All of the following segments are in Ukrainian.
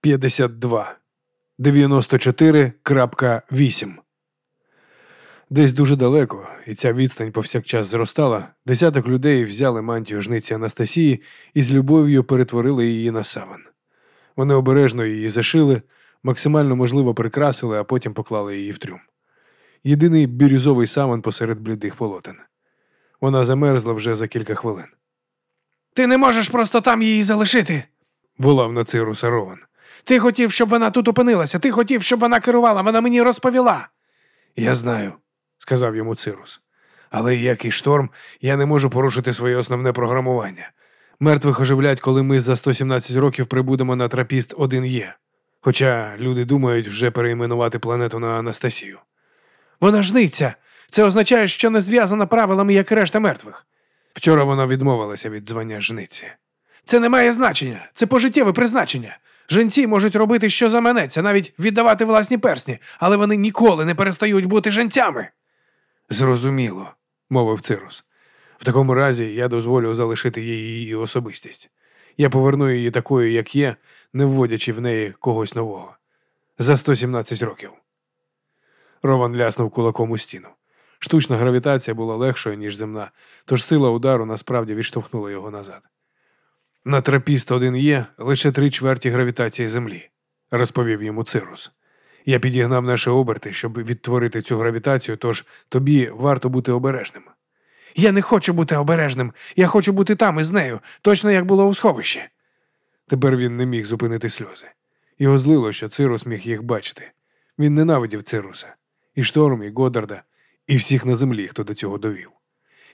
52. 94.8 Десь дуже далеко, і ця відстань повсякчас зростала, десяток людей взяли мантію жниці Анастасії і з любов'ю перетворили її на саван. Вони обережно її зашили, максимально можливо прикрасили, а потім поклали її в трюм. Єдиний бірюзовий саван посеред блідих полотен. Вона замерзла вже за кілька хвилин. Ти не можеш просто там її залишити. Волав на цируса Рован. Ти хотів, щоб вона тут опинилася. Ти хотів, щоб вона керувала, вона мені розповіла. Я знаю, сказав йому Цирус. Але як і шторм, я не можу порушити своє основне програмування. Мертвих оживлять, коли ми за 117 років прибудемо на трапіст 1 є. Хоча люди думають вже перейменувати планету на Анастасію. Вона жниться. Це означає, що не зв'язана правилами, як решта мертвих. Вчора вона відмовилася від звання жниці. Це не має значення, це пожиттєве призначення. Жінці можуть робити, що заманеться, навіть віддавати власні персні, але вони ніколи не перестають бути жінцями. Зрозуміло, мовив Цирус. В такому разі я дозволю залишити їй її особистість. Я поверну її такою, як є, не вводячи в неї когось нового. За 117 років. Рован ляснув кулаком у стіну. Штучна гравітація була легшою, ніж земна, тож сила удару насправді відштовхнула його назад. На трапіст один є лише три чверті гравітації Землі, розповів йому Цирус. Я підігнав наші оберти, щоб відтворити цю гравітацію, тож тобі варто бути обережним. Я не хочу бути обережним, я хочу бути там із нею, точно як було у сховищі. Тепер він не міг зупинити сльози. Його злило, що Цирус міг їх бачити. Він ненавидів Цируса, і Шторм, і Годарда, і всіх на землі, хто до цього довів.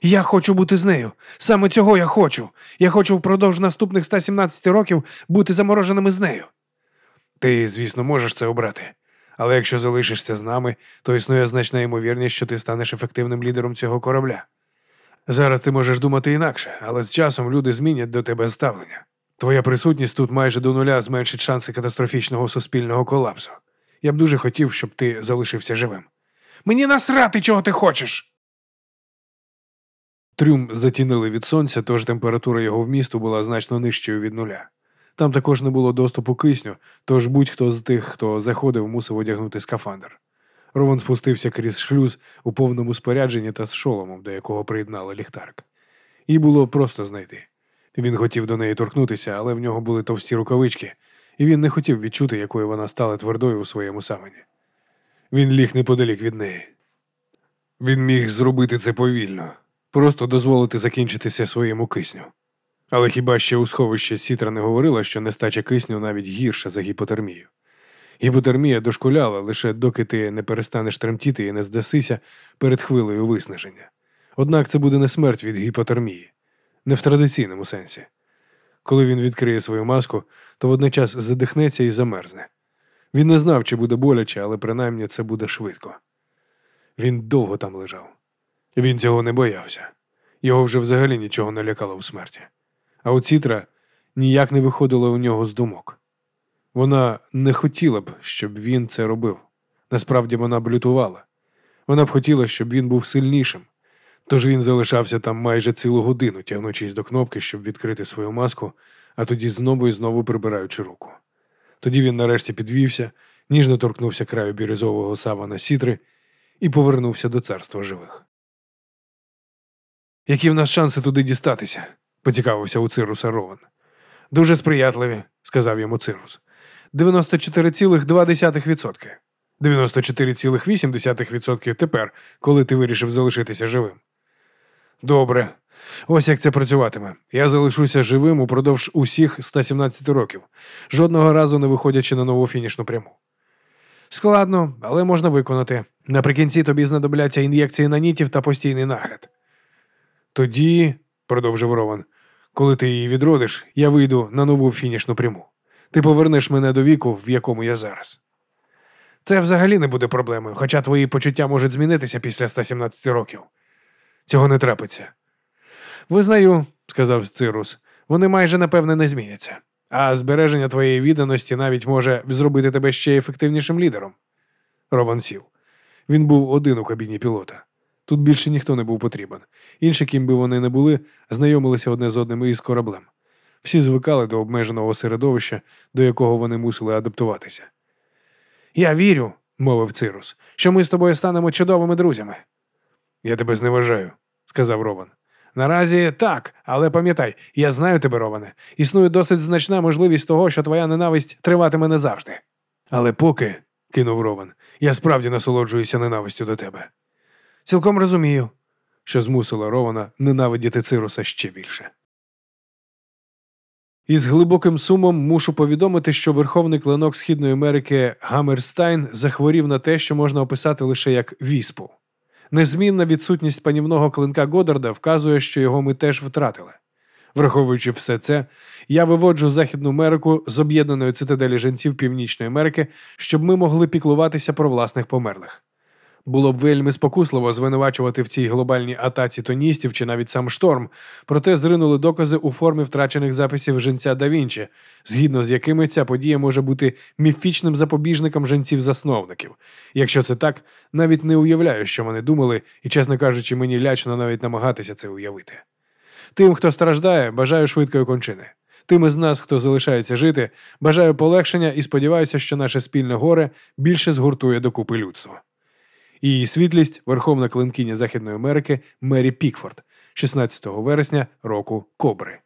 Я хочу бути з нею. Саме цього я хочу. Я хочу впродовж наступних 117 років бути замороженими з нею. Ти, звісно, можеш це обрати. Але якщо залишишся з нами, то існує значна ймовірність, що ти станеш ефективним лідером цього корабля. Зараз ти можеш думати інакше, але з часом люди змінять до тебе ставлення. Твоя присутність тут майже до нуля зменшить шанси катастрофічного суспільного колапсу. Я б дуже хотів, щоб ти залишився живим. Мені насрати, чого ти хочеш. Трюм затінили від сонця, тож температура його вмісту була значно нижчою від нуля. Там також не було доступу кисню, тож будь-хто з тих, хто заходив, мусив одягнути скафандр. Рован спустився крізь шлюз у повному спорядженні та з шоломом, до якого приєднали ліхтарик. Їй було просто знайти. Він хотів до неї торкнутися, але в нього були товсті рукавички, і він не хотів відчути, якою вона стала твердою у своєму самені. Він ліг неподалік від неї. Він міг зробити це повільно, просто дозволити закінчитися своєму кисню. Але хіба ще у сховищі Сітра не говорила, що нестача кисню навіть гірша за гіпотермію? Гіпотермія дошкуляла лише доки ти не перестанеш тремтіти і не здасися перед хвилею виснаження. Однак це буде не смерть від гіпотермії, не в традиційному сенсі. Коли він відкриє свою маску, то водночас задихнеться і замерзне. Він не знав, чи буде боляче, але принаймні це буде швидко. Він довго там лежав. Він цього не боявся. Його вже взагалі нічого не лякало в смерті. А от Сітра ніяк не виходила у нього з думок. Вона не хотіла б, щоб він це робив. Насправді вона б лютувала. Вона б хотіла, щоб він був сильнішим. Тож він залишався там майже цілу годину, тягнучись до кнопки, щоб відкрити свою маску, а тоді знову і знову прибираючи руку. Тоді він нарешті підвівся, ніжно торкнувся краю бірюзового савана сітри і повернувся до царства живих. Які в нас шанси туди дістатися? поцікавився у Цируса Рован. Дуже сприятливі, сказав йому Цирус. 94,2%. 94,8% тепер, коли ти вирішив залишитися живим. Добре. Ось як це працюватиме. Я залишуся живим упродовж усіх 117 років, жодного разу не виходячи на нову фінішну пряму. Складно, але можна виконати. Наприкінці тобі знадобляться ін'єкції нанітів та постійний нагляд. Тоді, продовжив Рован, коли ти її відродиш, я вийду на нову фінішну пряму. Ти повернеш мене до віку, в якому я зараз. Це взагалі не буде проблемою, хоча твої почуття можуть змінитися після 117 років. Цього не трапиться. Визнаю, сказав Цирус, вони майже напевне не зміняться. А збереження твоєї відданості навіть може зробити тебе ще ефективнішим лідером. Рован сів. Він був один у кабіні пілота. Тут більше ніхто не був потрібен. Інші, ким би вони не були, знайомилися одне з одним із кораблем. Всі звикали до обмеженого середовища, до якого вони мусили адаптуватися. Я вірю, мовив Цирус, що ми з тобою станемо чудовими друзями. Я тебе зневажаю, сказав Рован. Наразі так, але пам'ятай, я знаю тебе, Роване. Існує досить значна можливість того, що твоя ненависть триватиме не завжди. Але поки, кинув Рован, я справді насолоджуюся ненавистю до тебе. Цілком розумію, що змусило Рована ненавидіти Цируса ще більше. Із глибоким сумом мушу повідомити, що верховний клинок Східної Америки Гаммерстайн захворів на те, що можна описати лише як віспу. Незмінна відсутність панівного клинка Годарда вказує, що його ми теж втратили. Враховуючи все це, я виводжу Західну Америку з об'єднаної цитаделі жінців Північної Америки, щоб ми могли піклуватися про власних померлих. Було б вельми спокусливо звинувачувати в цій глобальній атаці тоністів чи навіть сам шторм, проте зринули докази у формі втрачених записів женця да Вінчі, згідно з якими ця подія може бути міфічним запобіжником женців-засновників. Якщо це так, навіть не уявляю, що вони думали, і, чесно кажучи, мені лячно навіть намагатися це уявити. Тим, хто страждає, бажаю швидкої кончини. Тим із нас, хто залишається жити, бажаю полегшення і сподіваюся, що наше спільне горе більше згуртує докупи людство. Її світлість Верховна клинкиня Західної Америки Мері Пікфорд, 16 вересня року Кобри.